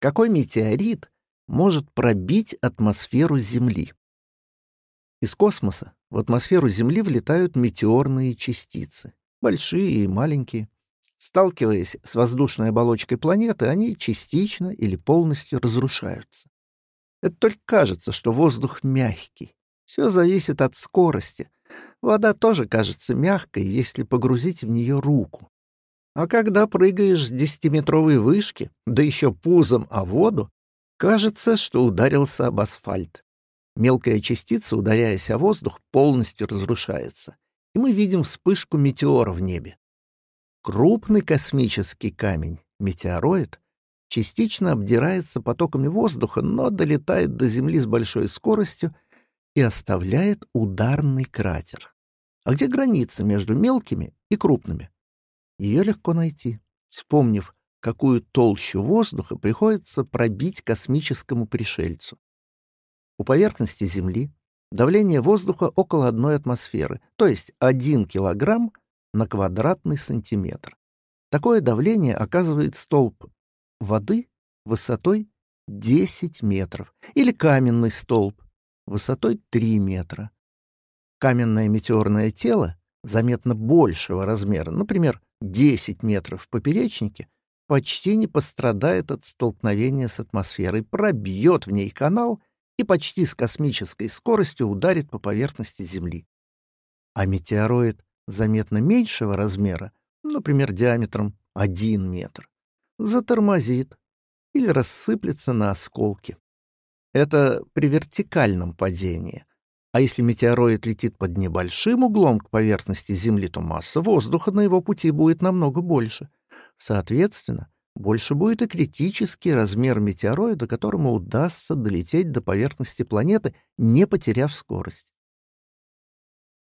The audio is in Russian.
какой метеорит может пробить атмосферу Земли. Из космоса в атмосферу Земли влетают метеорные частицы, большие и маленькие. Сталкиваясь с воздушной оболочкой планеты, они частично или полностью разрушаются. Это только кажется, что воздух мягкий. Все зависит от скорости. Вода тоже кажется мягкой, если погрузить в нее руку. А когда прыгаешь с десятиметровой вышки, да еще пузом о воду, кажется, что ударился об асфальт. Мелкая частица, ударяясь о воздух, полностью разрушается, и мы видим вспышку метеора в небе. Крупный космический камень, метеороид, частично обдирается потоками воздуха, но долетает до Земли с большой скоростью и оставляет ударный кратер. А где граница между мелкими и крупными? Ее легко найти, вспомнив, какую толщу воздуха приходится пробить космическому пришельцу. У поверхности Земли давление воздуха около одной атмосферы, то есть 1 килограмм на квадратный сантиметр. Такое давление оказывает столб воды высотой 10 метров или каменный столб высотой 3 метра. Каменное метеорное тело заметно большего размера, например, 10 метров в поперечнике, почти не пострадает от столкновения с атмосферой, пробьет в ней канал и почти с космической скоростью ударит по поверхности Земли. А метеороид заметно меньшего размера, например, диаметром 1 метр, затормозит или рассыплется на осколки. Это при вертикальном падении. А если метеороид летит под небольшим углом к поверхности Земли, то масса воздуха на его пути будет намного больше. Соответственно, больше будет и критический размер метеороида, которому удастся долететь до поверхности планеты, не потеряв скорость.